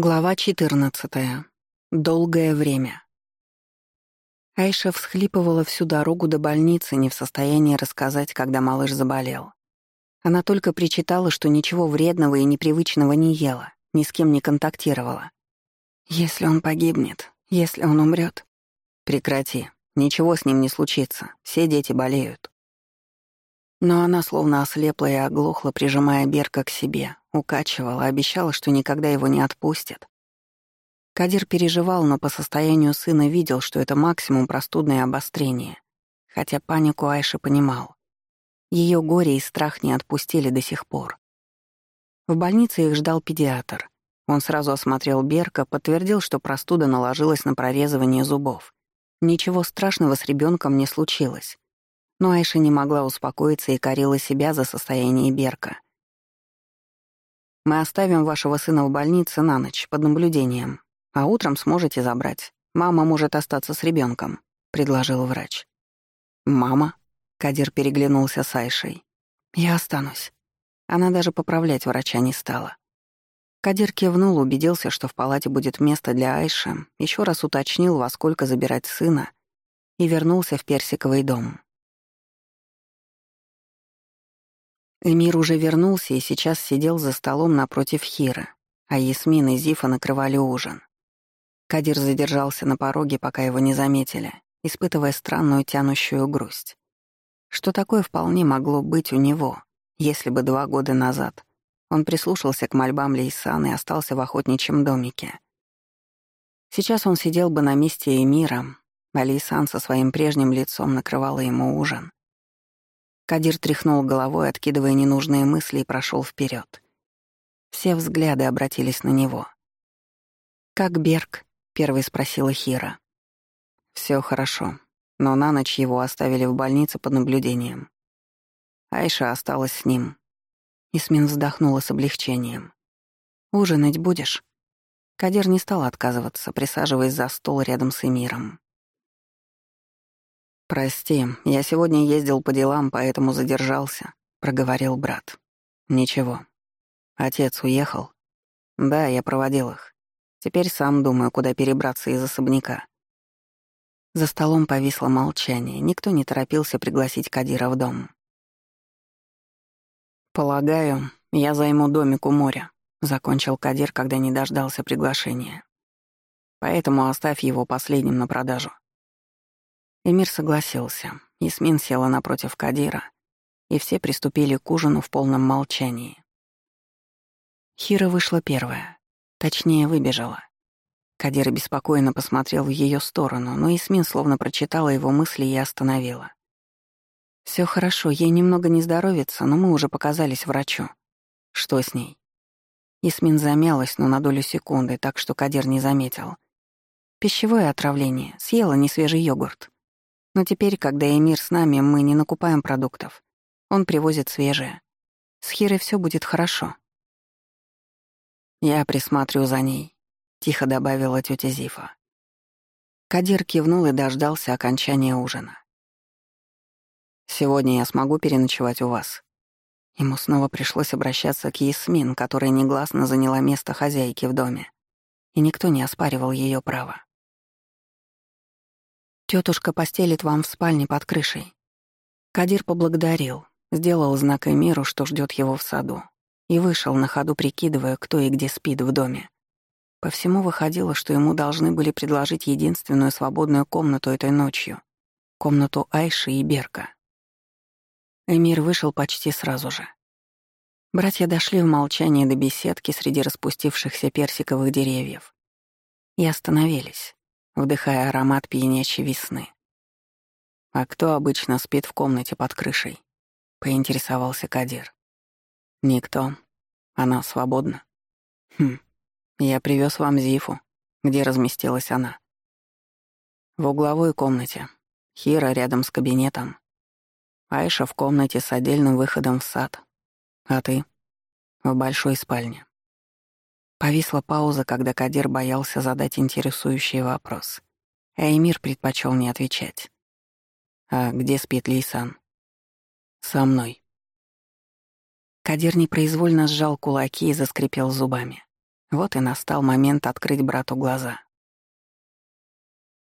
Глава 14. Долгое время. Айша всхлипывала всю дорогу до больницы, не в состоянии рассказать, когда малыш заболел. Она только причитала, что ничего вредного и непривычного не ела, ни с кем не контактировала. «Если он погибнет, если он умрет, «Прекрати, ничего с ним не случится, все дети болеют». Но она словно ослепла и оглохла, прижимая Берка к себе, укачивала, обещала, что никогда его не отпустит. Кадир переживал, но по состоянию сына видел, что это максимум простудное обострение, хотя панику Айши понимал. Ее горе и страх не отпустили до сих пор. В больнице их ждал педиатр. Он сразу осмотрел Берка, подтвердил, что простуда наложилась на прорезывание зубов. Ничего страшного с ребенком не случилось. Но Айша не могла успокоиться и корила себя за состояние Берка. Мы оставим вашего сына в больнице на ночь под наблюдением, а утром сможете забрать. Мама может остаться с ребенком, предложил врач. Мама? Кадир переглянулся с Айшей. Я останусь. Она даже поправлять врача не стала. Кадир кивнул, убедился, что в палате будет место для Айши, еще раз уточнил, во сколько забирать сына, и вернулся в персиковый дом. Эмир уже вернулся и сейчас сидел за столом напротив Хира, а Ясмин и Зифа накрывали ужин. Кадир задержался на пороге, пока его не заметили, испытывая странную тянущую грусть. Что такое вполне могло быть у него, если бы два года назад он прислушался к мольбам Лейсан и остался в охотничьем домике. Сейчас он сидел бы на месте Эмира, а Лейсан со своим прежним лицом накрывала ему ужин. Кадир тряхнул головой, откидывая ненужные мысли, и прошел вперед. Все взгляды обратились на него. «Как Берг?» — первый спросила Хира. Все хорошо, но на ночь его оставили в больнице под наблюдением. Айша осталась с ним. Исмин вздохнула с облегчением. «Ужинать будешь?» Кадир не стал отказываться, присаживаясь за стол рядом с Эмиром. «Прости, я сегодня ездил по делам, поэтому задержался», — проговорил брат. «Ничего. Отец уехал?» «Да, я проводил их. Теперь сам думаю, куда перебраться из особняка». За столом повисло молчание, никто не торопился пригласить Кадира в дом. «Полагаю, я займу домик у моря», — закончил Кадир, когда не дождался приглашения. «Поэтому оставь его последним на продажу. Эмир согласился. Ясмин села напротив Кадира, и все приступили к ужину в полном молчании. Хира вышла первая, точнее, выбежала. Кадир беспокойно посмотрел в ее сторону, но Ясмин словно прочитала его мысли и остановила. Все хорошо, ей немного не здоровится, но мы уже показались врачу. Что с ней? Ясмин замялась, но на долю секунды, так что Кадир не заметил. Пищевое отравление, съела несвежий йогурт. Но теперь, когда Эмир с нами, мы не накупаем продуктов. Он привозит свежее. С Хирой все будет хорошо. Я присматриваю за ней, тихо добавила тетя Зифа. Кадир кивнул и дождался окончания ужина. «Сегодня я смогу переночевать у вас». Ему снова пришлось обращаться к Ясмин, которая негласно заняла место хозяйки в доме, и никто не оспаривал ее право. Тетушка постелит вам в спальне под крышей». Кадир поблагодарил, сделал знак Эмиру, что ждет его в саду, и вышел на ходу, прикидывая, кто и где спит в доме. По всему выходило, что ему должны были предложить единственную свободную комнату этой ночью — комнату Айши и Берка. Эмир вышел почти сразу же. Братья дошли в молчании до беседки среди распустившихся персиковых деревьев и остановились вдыхая аромат пьянящей весны. «А кто обычно спит в комнате под крышей?» — поинтересовался Кадир. «Никто. Она свободна». «Хм, я привез вам Зифу. Где разместилась она?» «В угловой комнате. Хира рядом с кабинетом. Айша в комнате с отдельным выходом в сад. А ты?» «В большой спальне. Повисла пауза, когда Кадир боялся задать интересующий вопрос. А предпочел не отвечать. «А где спит Лейсан?» «Со мной». Кадир непроизвольно сжал кулаки и заскрипел зубами. Вот и настал момент открыть брату глаза.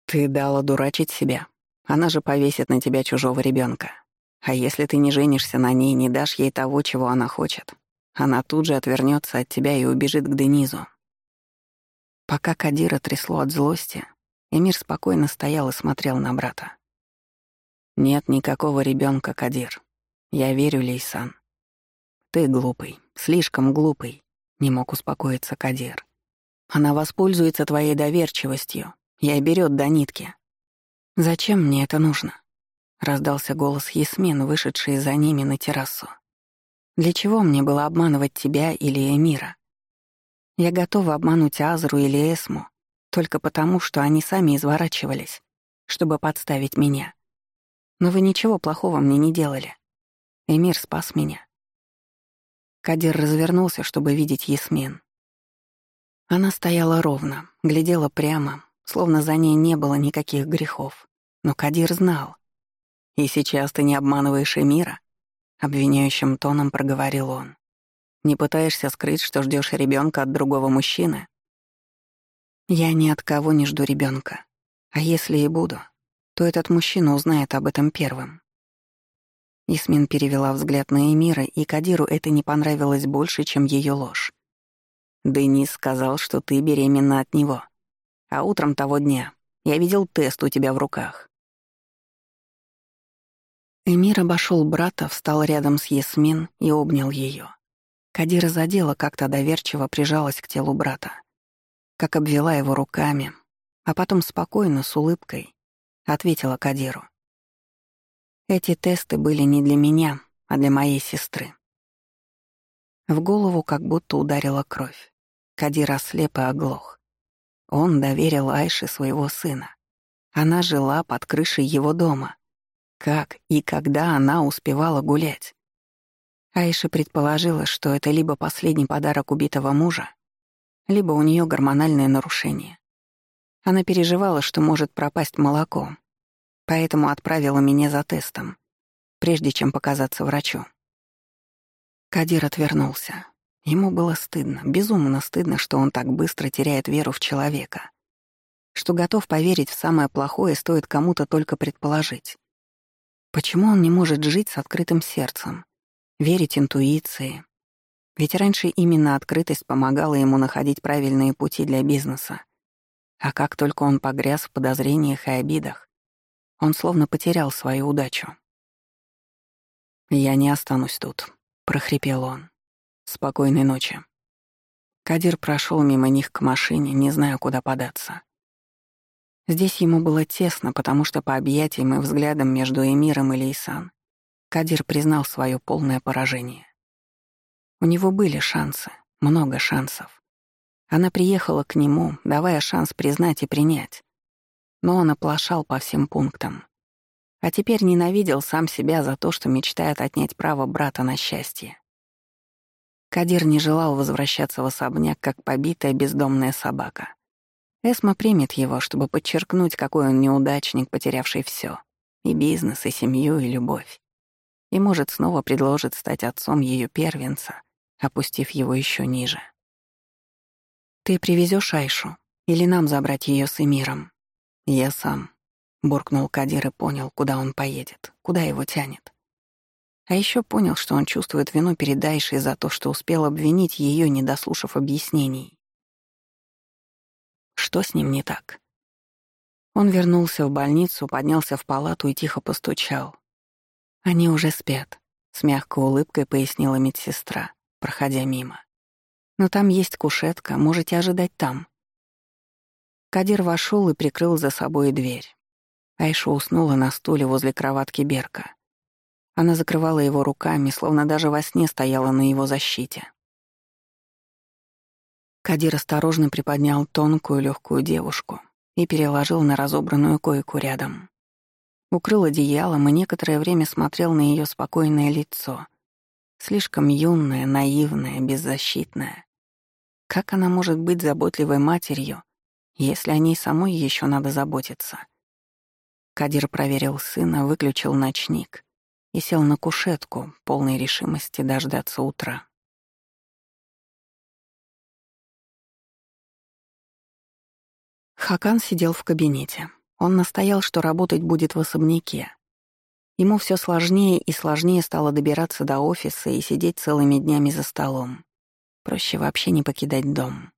«Ты дала дурачить себя. Она же повесит на тебя чужого ребенка. А если ты не женишься на ней, не дашь ей того, чего она хочет, она тут же отвернется от тебя и убежит к Денизу». Пока Кадира трясло от злости, Эмир спокойно стоял и смотрел на брата. «Нет никакого ребенка, Кадир. Я верю, Лейсан. Ты глупый, слишком глупый», — не мог успокоиться Кадир. «Она воспользуется твоей доверчивостью и оберет до нитки». «Зачем мне это нужно?» — раздался голос Ясмин, вышедший за ними на террасу. «Для чего мне было обманывать тебя или Эмира? Я готова обмануть Азру или Эсму, только потому, что они сами изворачивались, чтобы подставить меня. Но вы ничего плохого мне не делали. Эмир спас меня. Кадир развернулся, чтобы видеть Ясмин. Она стояла ровно, глядела прямо, словно за ней не было никаких грехов. Но Кадир знал. «И сейчас ты не обманываешь Эмира?» — обвиняющим тоном проговорил он. «Не пытаешься скрыть, что ждешь ребенка от другого мужчины?» Я ни от кого не жду ребенка. А если и буду, то этот мужчина узнает об этом первым. Исмин перевела взгляд на Эмира, и Кадиру это не понравилось больше, чем ее ложь. «Денис сказал, что ты беременна от него. А утром того дня я видел тест у тебя в руках». Эмир обошел брата, встал рядом с Ясмин и обнял ее. Кадира задела, как-то доверчиво прижалась к телу брата как обвела его руками, а потом спокойно, с улыбкой, ответила Кадиру. Эти тесты были не для меня, а для моей сестры. В голову как будто ударила кровь. Кадир ослеп и оглох. Он доверил Айше своего сына. Она жила под крышей его дома. Как и когда она успевала гулять? Айша предположила, что это либо последний подарок убитого мужа, либо у нее гормональное нарушение. Она переживала, что может пропасть молоко, поэтому отправила меня за тестом, прежде чем показаться врачу. Кадир отвернулся. Ему было стыдно, безумно стыдно, что он так быстро теряет веру в человека, что готов поверить в самое плохое, стоит кому-то только предположить. Почему он не может жить с открытым сердцем, верить интуиции, ведь раньше именно открытость помогала ему находить правильные пути для бизнеса. А как только он погряз в подозрениях и обидах, он словно потерял свою удачу. «Я не останусь тут», — прохрипел он. «Спокойной ночи». Кадир прошел мимо них к машине, не зная, куда податься. Здесь ему было тесно, потому что по объятиям и взглядам между Эмиром и Лейсан Кадир признал свое полное поражение. У него были шансы, много шансов. Она приехала к нему, давая шанс признать и принять. Но он оплошал по всем пунктам. А теперь ненавидел сам себя за то, что мечтает отнять право брата на счастье. Кадир не желал возвращаться в особняк, как побитая бездомная собака. Эсма примет его, чтобы подчеркнуть, какой он неудачник, потерявший все: И бизнес, и семью, и любовь. И, может, снова предложит стать отцом ее первенца, опустив его еще ниже. «Ты привезешь Айшу? Или нам забрать ее с Эмиром?» «Я сам», — буркнул Кадир и понял, куда он поедет, куда его тянет. А еще понял, что он чувствует вину перед Айшей за то, что успел обвинить ее, не дослушав объяснений. Что с ним не так? Он вернулся в больницу, поднялся в палату и тихо постучал. «Они уже спят», — с мягкой улыбкой пояснила медсестра проходя мимо. «Но там есть кушетка, можете ожидать там». Кадир вошел и прикрыл за собой дверь. Айша уснула на стуле возле кроватки Берка. Она закрывала его руками, словно даже во сне стояла на его защите. Кадир осторожно приподнял тонкую легкую девушку и переложил на разобранную койку рядом. Укрыл одеялом и некоторое время смотрел на ее спокойное лицо, Слишком юная, наивная, беззащитная. Как она может быть заботливой матерью, если о ней самой еще надо заботиться? Кадир проверил сына, выключил ночник и сел на кушетку, полной решимости дождаться утра. Хакан сидел в кабинете. Он настоял, что работать будет в особняке. Ему все сложнее и сложнее стало добираться до офиса и сидеть целыми днями за столом. Проще вообще не покидать дом.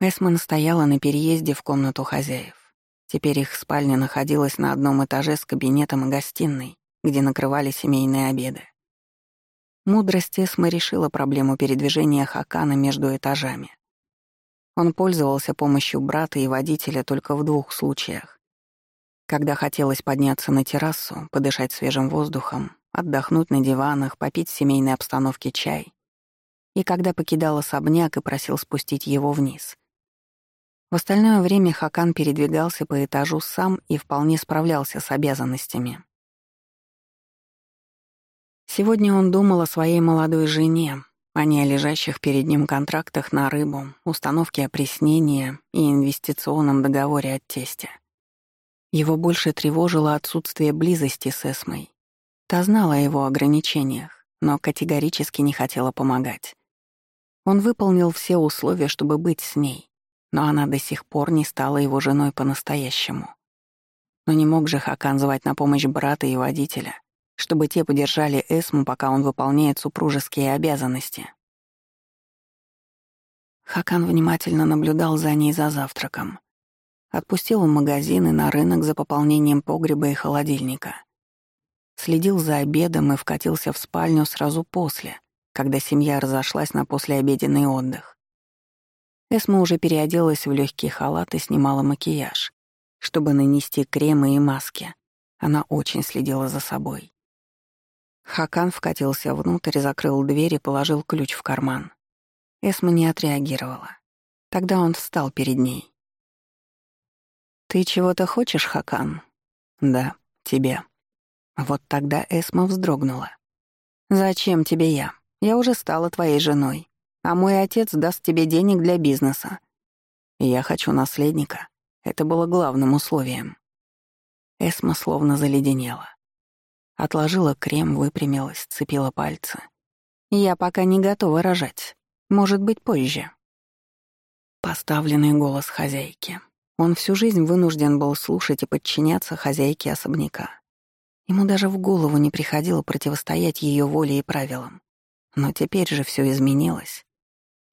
Эсма стояла на переезде в комнату хозяев. Теперь их спальня находилась на одном этаже с кабинетом и гостиной, где накрывали семейные обеды. Мудрость Эсмы решила проблему передвижения Хакана между этажами. Он пользовался помощью брата и водителя только в двух случаях. Когда хотелось подняться на террасу, подышать свежим воздухом, отдохнуть на диванах, попить в семейной обстановке чай, и когда покидал особняк и просил спустить его вниз. В остальное время Хакан передвигался по этажу сам и вполне справлялся с обязанностями. Сегодня он думал о своей молодой жене, не о лежащих перед ним контрактах на рыбу, установке опреснения и инвестиционном договоре от тестя. Его больше тревожило отсутствие близости с Эсмой. Та знала о его ограничениях, но категорически не хотела помогать. Он выполнил все условия, чтобы быть с ней, но она до сих пор не стала его женой по-настоящему. Но не мог же Хакан звать на помощь брата и водителя, чтобы те поддержали Эсму, пока он выполняет супружеские обязанности. Хакан внимательно наблюдал за ней за завтраком. Отпустил в магазин и на рынок за пополнением погреба и холодильника. Следил за обедом и вкатился в спальню сразу после, когда семья разошлась на послеобеденный отдых. Эсма уже переоделась в легкий халат и снимала макияж, чтобы нанести кремы и маски. Она очень следила за собой. Хакан вкатился внутрь, закрыл дверь и положил ключ в карман. Эсма не отреагировала. Тогда он встал перед ней. «Ты чего-то хочешь, Хакан?» «Да, тебе». Вот тогда Эсма вздрогнула. «Зачем тебе я? Я уже стала твоей женой, а мой отец даст тебе денег для бизнеса. Я хочу наследника. Это было главным условием». Эсма словно заледенела. Отложила крем, выпрямилась, цепила пальцы. «Я пока не готова рожать. Может быть, позже». Поставленный голос хозяйки. Он всю жизнь вынужден был слушать и подчиняться хозяйке особняка. Ему даже в голову не приходило противостоять ее воле и правилам. Но теперь же все изменилось.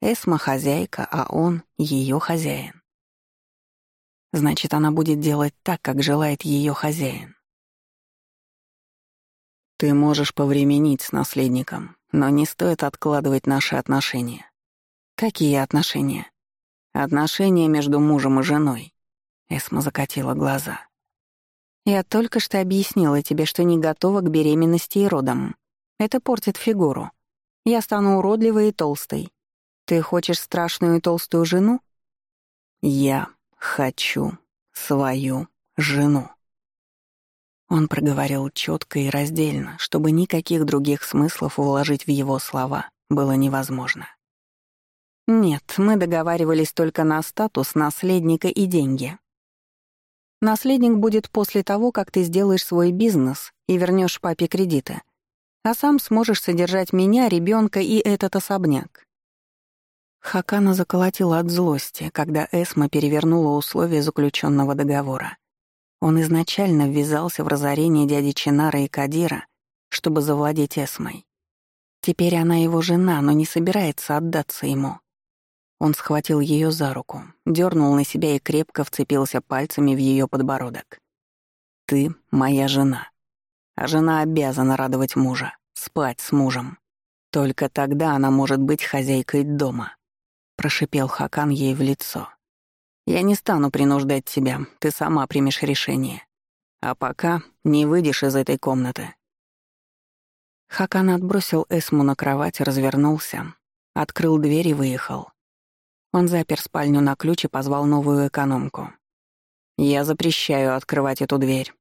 Эсма — хозяйка, а он — ее хозяин. Значит, она будет делать так, как желает ее хозяин. Ты можешь повременить с наследником, но не стоит откладывать наши отношения. Какие отношения? Отношения между мужем и женой. Эсма закатила глаза. Я только что объяснила тебе, что не готова к беременности и родам. Это портит фигуру. Я стану уродливой и толстой. Ты хочешь страшную и толстую жену? Я хочу свою жену. Он проговорил четко и раздельно, чтобы никаких других смыслов вложить в его слова было невозможно. «Нет, мы договаривались только на статус наследника и деньги. Наследник будет после того, как ты сделаешь свой бизнес и вернешь папе кредиты, а сам сможешь содержать меня, ребенка и этот особняк». Хакана заколотила от злости, когда Эсма перевернула условия заключенного договора. Он изначально ввязался в разорение дяди Чинара и Кадира, чтобы завладеть Эсмой. Теперь она его жена, но не собирается отдаться ему. Он схватил ее за руку, дернул на себя и крепко вцепился пальцами в ее подбородок. «Ты моя жена. А жена обязана радовать мужа, спать с мужем. Только тогда она может быть хозяйкой дома», — прошипел Хакан ей в лицо. Я не стану принуждать тебя, ты сама примешь решение. А пока не выйдешь из этой комнаты». Хакан отбросил Эсму на кровать, развернулся, открыл дверь и выехал. Он запер спальню на ключ и позвал новую экономку. «Я запрещаю открывать эту дверь.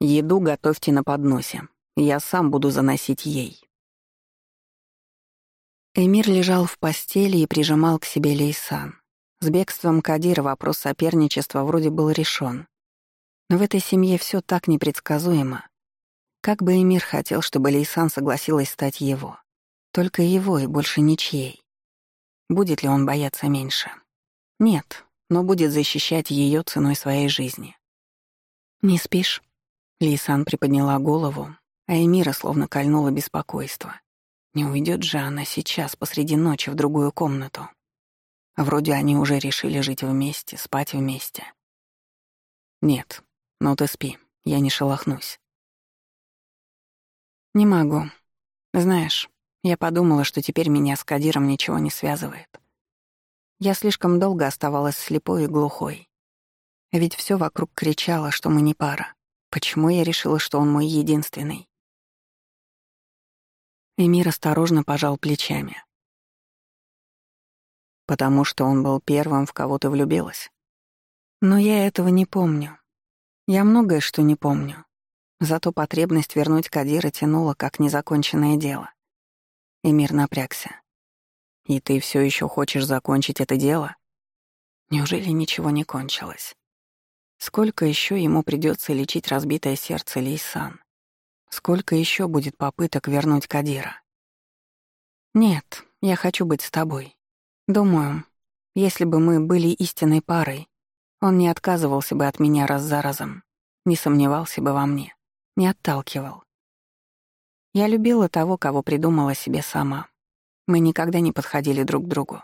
Еду готовьте на подносе. Я сам буду заносить ей». Эмир лежал в постели и прижимал к себе Лейсан. С бегством Кадира вопрос соперничества вроде был решен. Но в этой семье все так непредсказуемо. Как бы Эмир хотел, чтобы Лейсан согласилась стать его. Только его и больше ничьей. Будет ли он бояться меньше? Нет, но будет защищать ее ценой своей жизни. «Не спишь?» Лисан приподняла голову, а Эмира словно кольнула беспокойство. Не уйдет же она сейчас посреди ночи в другую комнату. Вроде они уже решили жить вместе, спать вместе. Нет, ну ты спи, я не шелохнусь. Не могу. Знаешь, я подумала, что теперь меня с Кадиром ничего не связывает. Я слишком долго оставалась слепой и глухой. Ведь все вокруг кричало, что мы не пара. Почему я решила, что он мой единственный? Эмир осторожно пожал плечами. Потому что он был первым, в кого ты влюбилась. Но я этого не помню. Я многое что не помню. Зато потребность вернуть Кадира тянула как незаконченное дело. Эмир напрягся. «И ты все еще хочешь закончить это дело?» Неужели ничего не кончилось? Сколько еще ему придется лечить разбитое сердце Лейсан? Сколько еще будет попыток вернуть Кадира? Нет, я хочу быть с тобой. Думаю, если бы мы были истинной парой, он не отказывался бы от меня раз за разом, не сомневался бы во мне, не отталкивал. Я любила того, кого придумала себе сама. Мы никогда не подходили друг к другу.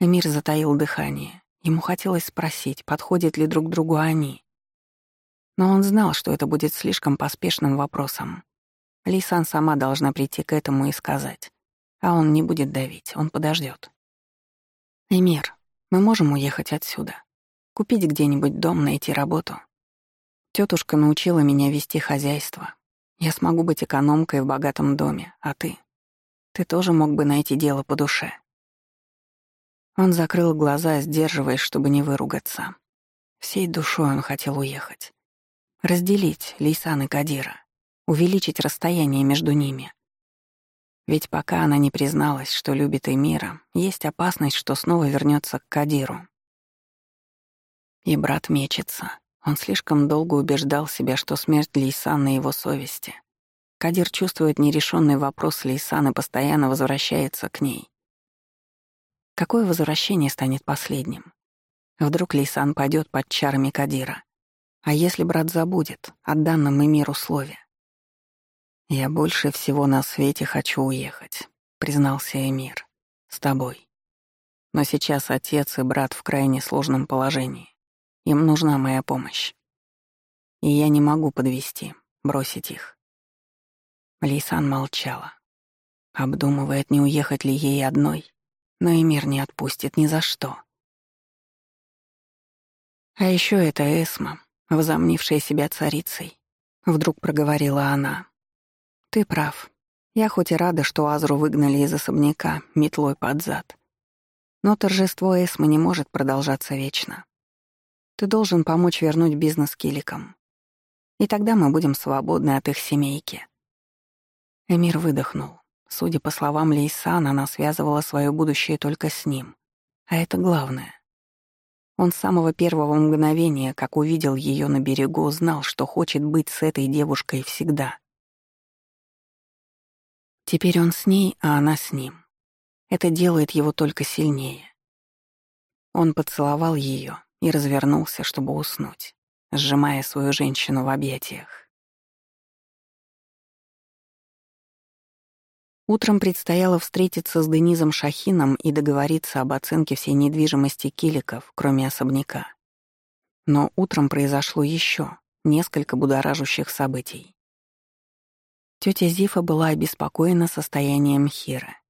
Эмир затаил дыхание. Ему хотелось спросить, подходят ли друг другу они. Но он знал, что это будет слишком поспешным вопросом. Лисан сама должна прийти к этому и сказать. А он не будет давить, он подождет. «Эмир, мы можем уехать отсюда. Купить где-нибудь дом, найти работу. Тетушка научила меня вести хозяйство. Я смогу быть экономкой в богатом доме, а ты? Ты тоже мог бы найти дело по душе». Он закрыл глаза, сдерживаясь, чтобы не выругаться. Всей душой он хотел уехать. Разделить Лейсан и Кадира, увеличить расстояние между ними. Ведь пока она не призналась, что любит Эмира, есть опасность, что снова вернется к Кадиру. И брат мечется. Он слишком долго убеждал себя, что смерть Лейсан на его совести. Кадир чувствует нерешенный вопрос Лейсан и постоянно возвращается к ней. Какое возвращение станет последним? Вдруг Лейсан пойдет под чарами Кадира? А если брат забудет о данном Эмиру слове? «Я больше всего на свете хочу уехать», — признался Эмир. «С тобой. Но сейчас отец и брат в крайне сложном положении. Им нужна моя помощь. И я не могу подвести, бросить их». Лейсан молчала, обдумывает, не уехать ли ей одной, но Эмир не отпустит ни за что. А еще это Эсма, возомнившая себя царицей. Вдруг проговорила она. «Ты прав. Я хоть и рада, что Азру выгнали из особняка метлой под зад. Но торжество Эсмы не может продолжаться вечно. Ты должен помочь вернуть бизнес Киликам. И тогда мы будем свободны от их семейки». Эмир выдохнул. Судя по словам Лейсан, она связывала свое будущее только с ним. А это главное. Он с самого первого мгновения, как увидел ее на берегу, знал, что хочет быть с этой девушкой всегда. Теперь он с ней, а она с ним. Это делает его только сильнее. Он поцеловал ее и развернулся, чтобы уснуть, сжимая свою женщину в объятиях. Утром предстояло встретиться с Денизом Шахином и договориться об оценке всей недвижимости Киликов, кроме особняка. Но утром произошло еще несколько будоражащих событий. Тетя Зифа была обеспокоена состоянием Хира.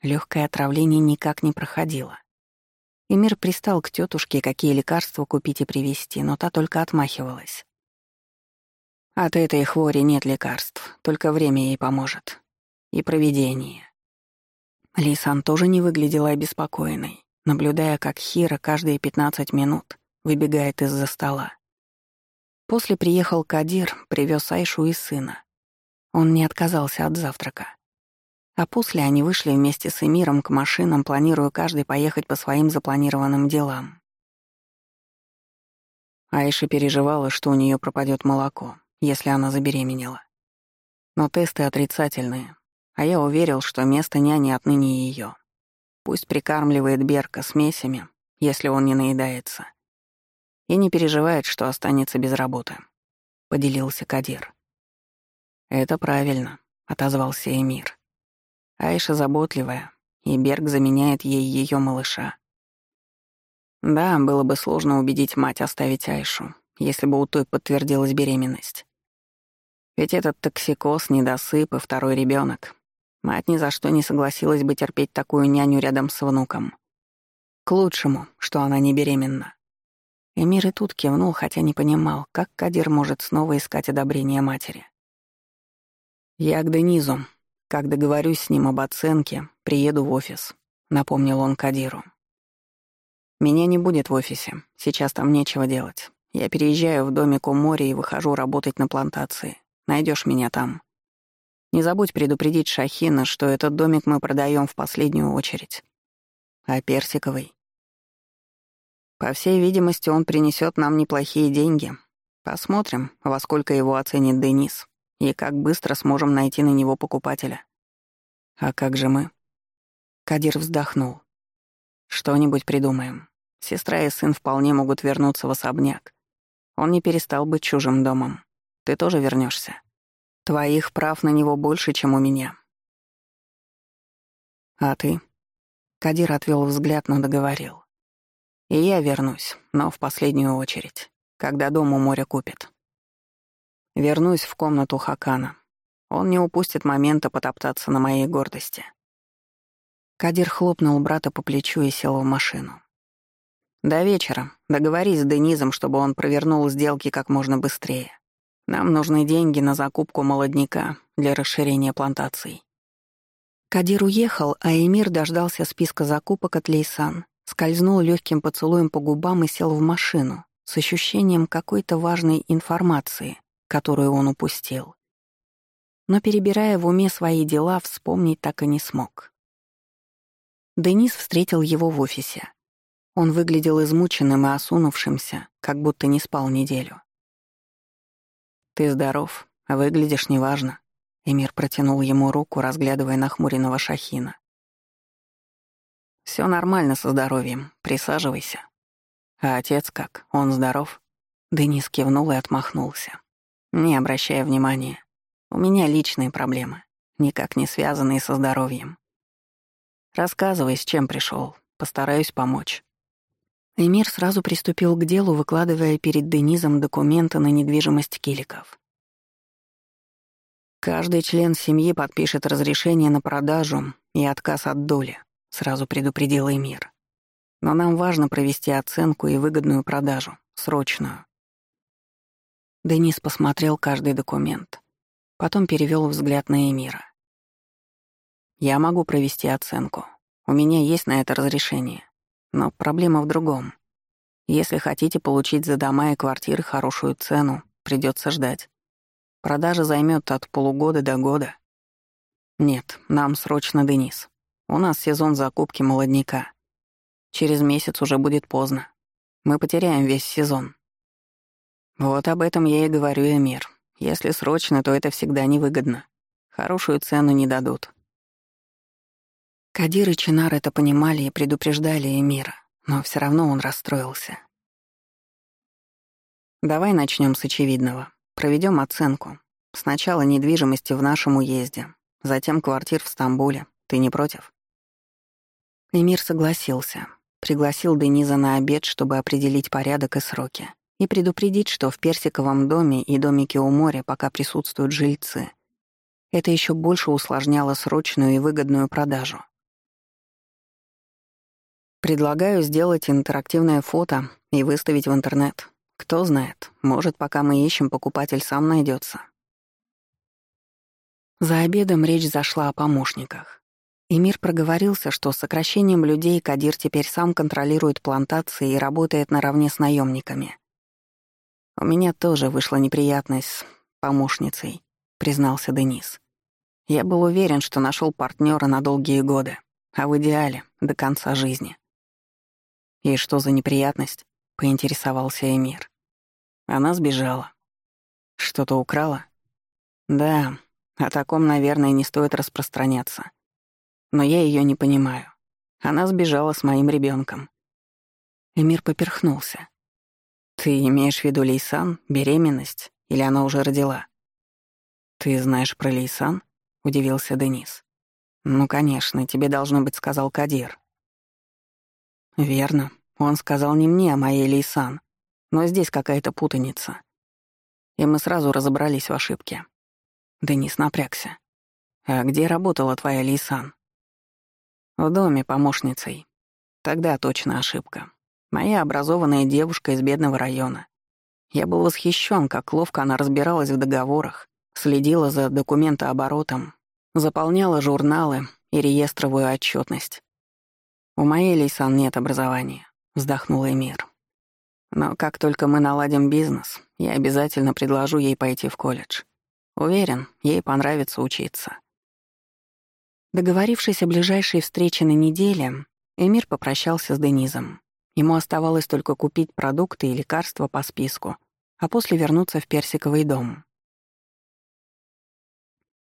Легкое отравление никак не проходило. Эмир пристал к тетушке, какие лекарства купить и привезти, но та только отмахивалась. От этой хвори нет лекарств, только время ей поможет и провидение. Лисан тоже не выглядела обеспокоенной, наблюдая, как Хира каждые 15 минут выбегает из-за стола. После приехал Кадир, привез Айшу и сына. Он не отказался от завтрака. А после они вышли вместе с Эмиром к машинам, планируя каждый поехать по своим запланированным делам. Айша переживала, что у нее пропадет молоко, если она забеременела. Но тесты отрицательные, а я уверил, что место няни отныне ее. Пусть прикармливает Берка смесями, если он не наедается. И не переживает, что останется без работы», — поделился Кадир. «Это правильно», — отозвался Эмир. Айша заботливая, и Берг заменяет ей ее малыша. Да, было бы сложно убедить мать оставить Айшу, если бы у той подтвердилась беременность. Ведь этот токсикоз, недосып и второй ребенок. Мать ни за что не согласилась бы терпеть такую няню рядом с внуком. К лучшему, что она не беременна. Эмир и тут кивнул, хотя не понимал, как Кадир может снова искать одобрение матери. «Я к Денизу. Как договорюсь с ним об оценке, приеду в офис», — напомнил он Кадиру. «Меня не будет в офисе. Сейчас там нечего делать. Я переезжаю в домик у моря и выхожу работать на плантации. Найдешь меня там. Не забудь предупредить Шахина, что этот домик мы продаем в последнюю очередь. А персиковый? По всей видимости, он принесет нам неплохие деньги. Посмотрим, во сколько его оценит Денис, и как быстро сможем найти на него покупателя. А как же мы? Кадир вздохнул. Что-нибудь придумаем. Сестра и сын вполне могут вернуться в особняк. Он не перестал быть чужим домом. Ты тоже вернешься. Твоих прав на него больше, чем у меня. А ты? Кадир отвел взгляд, но договорил. И я вернусь, но в последнюю очередь, когда дом у моря купит. Вернусь в комнату Хакана. Он не упустит момента потоптаться на моей гордости. Кадир хлопнул брата по плечу и сел в машину. «До вечера. Договорись с Денизом, чтобы он провернул сделки как можно быстрее. Нам нужны деньги на закупку молодняка для расширения плантаций. Кадир уехал, а Эмир дождался списка закупок от Лейсан, скользнул легким поцелуем по губам и сел в машину с ощущением какой-то важной информации, которую он упустил. Но, перебирая в уме свои дела, вспомнить так и не смог. Денис встретил его в офисе. Он выглядел измученным и осунувшимся, как будто не спал неделю. «Ты здоров, выглядишь неважно». Эмир протянул ему руку, разглядывая нахмуренного Шахина. «Все нормально со здоровьем, присаживайся». «А отец как? Он здоров?» Денис кивнул и отмахнулся. «Не обращая внимания. У меня личные проблемы, никак не связанные со здоровьем. Рассказывай, с чем пришел. Постараюсь помочь». Эмир сразу приступил к делу, выкладывая перед Денизом документы на недвижимость Киликов. «Каждый член семьи подпишет разрешение на продажу и отказ от доли», — сразу предупредил Эмир. «Но нам важно провести оценку и выгодную продажу, срочную». Денис посмотрел каждый документ, потом перевел взгляд на Эмира. «Я могу провести оценку. У меня есть на это разрешение. Но проблема в другом. Если хотите получить за дома и квартиры хорошую цену, придется ждать. Продажа займет от полугода до года. Нет, нам срочно Денис. У нас сезон закупки молодняка. Через месяц уже будет поздно. Мы потеряем весь сезон. Вот об этом я и говорю, Эмир. Если срочно, то это всегда невыгодно. Хорошую цену не дадут. Кадир и Чинар это понимали и предупреждали Эмира, но все равно он расстроился. «Давай начнем с очевидного. Проведем оценку. Сначала недвижимости в нашем уезде, затем квартир в Стамбуле. Ты не против?» Эмир согласился. Пригласил Дениза на обед, чтобы определить порядок и сроки, и предупредить, что в Персиковом доме и домике у моря пока присутствуют жильцы. Это еще больше усложняло срочную и выгодную продажу. Предлагаю сделать интерактивное фото и выставить в интернет. Кто знает, может, пока мы ищем, покупатель сам найдется. За обедом речь зашла о помощниках. Эмир проговорился, что с сокращением людей Кадир теперь сам контролирует плантации и работает наравне с наемниками. «У меня тоже вышла неприятность с помощницей», — признался Денис. «Я был уверен, что нашел партнера на долгие годы, а в идеале — до конца жизни. «И что за неприятность?» — поинтересовался Эмир. Она сбежала. Что-то украла? Да, о таком, наверное, не стоит распространяться. Но я ее не понимаю. Она сбежала с моим ребенком. Эмир поперхнулся. «Ты имеешь в виду Лейсан, беременность, или она уже родила?» «Ты знаешь про Лейсан?» — удивился Денис. «Ну, конечно, тебе должно быть сказал Кадир». «Верно. Он сказал не мне, а моей Лейсан. Но здесь какая-то путаница. И мы сразу разобрались в ошибке». Денис напрягся. «А где работала твоя Лейсан?» «В доме помощницей. Тогда точно ошибка. Моя образованная девушка из бедного района. Я был восхищен, как ловко она разбиралась в договорах, следила за документооборотом, заполняла журналы и реестровую отчетность. «У моей Лейсан нет образования», — вздохнул Эмир. «Но как только мы наладим бизнес, я обязательно предложу ей пойти в колледж. Уверен, ей понравится учиться». Договорившись о ближайшей встрече на неделе, Эмир попрощался с Денизом. Ему оставалось только купить продукты и лекарства по списку, а после вернуться в персиковый дом.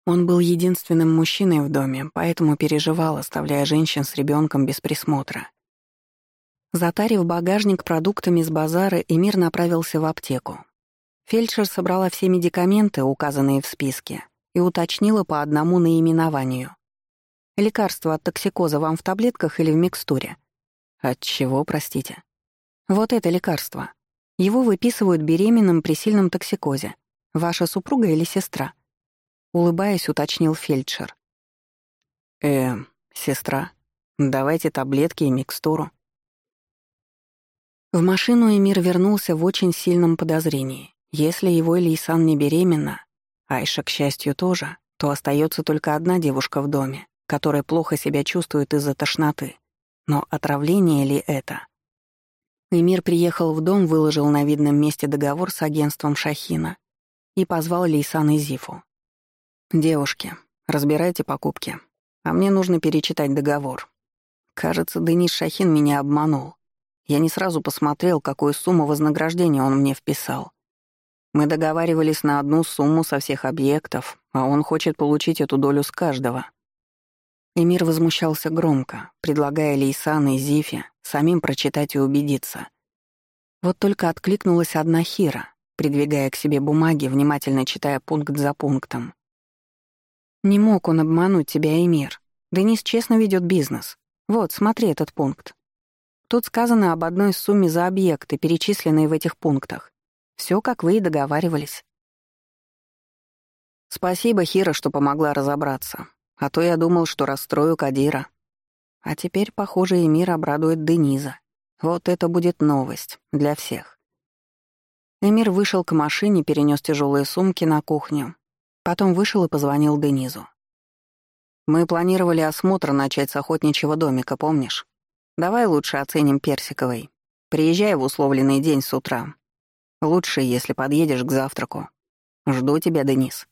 Он был единственным мужчиной в доме, поэтому переживал, оставляя женщин с ребенком без присмотра. Затарив багажник продуктами с базара, Эмир направился в аптеку. Фельдшер собрала все медикаменты, указанные в списке, и уточнила по одному наименованию. «Лекарство от токсикоза вам в таблетках или в микстуре?» От чего, простите? Вот это лекарство. Его выписывают беременным при сильном токсикозе. Ваша супруга или сестра? Улыбаясь, уточнил фельдшер. Э, сестра, давайте таблетки и микстуру. В машину Эмир вернулся в очень сильном подозрении. Если его Лейсан не беременна, Айша, к счастью, тоже, то остается только одна девушка в доме, которая плохо себя чувствует из-за тошноты. Но отравление ли это? Эмир приехал в дом, выложил на видном месте договор с агентством Шахина и позвал Лейсан и Зифу. «Девушки, разбирайте покупки, а мне нужно перечитать договор. Кажется, Денис Шахин меня обманул. Я не сразу посмотрел, какую сумму вознаграждения он мне вписал. Мы договаривались на одну сумму со всех объектов, а он хочет получить эту долю с каждого. Эмир возмущался громко, предлагая Лейсан и Зифе самим прочитать и убедиться. Вот только откликнулась одна Хира, придвигая к себе бумаги, внимательно читая пункт за пунктом. «Не мог он обмануть тебя, Эмир. Денис честно ведет бизнес. Вот, смотри этот пункт. Тут сказано об одной сумме за объекты, перечисленные в этих пунктах. Все, как вы и договаривались». «Спасибо, Хира, что помогла разобраться. А то я думал, что расстрою Кадира. А теперь, похоже, Эмир обрадует Дениза. Вот это будет новость для всех. Эмир вышел к машине, перенес тяжелые сумки на кухню. Потом вышел и позвонил Денизу. «Мы планировали осмотр начать с охотничьего домика, помнишь? Давай лучше оценим Персиковой. Приезжай в условленный день с утра. Лучше, если подъедешь к завтраку. Жду тебя, Денис».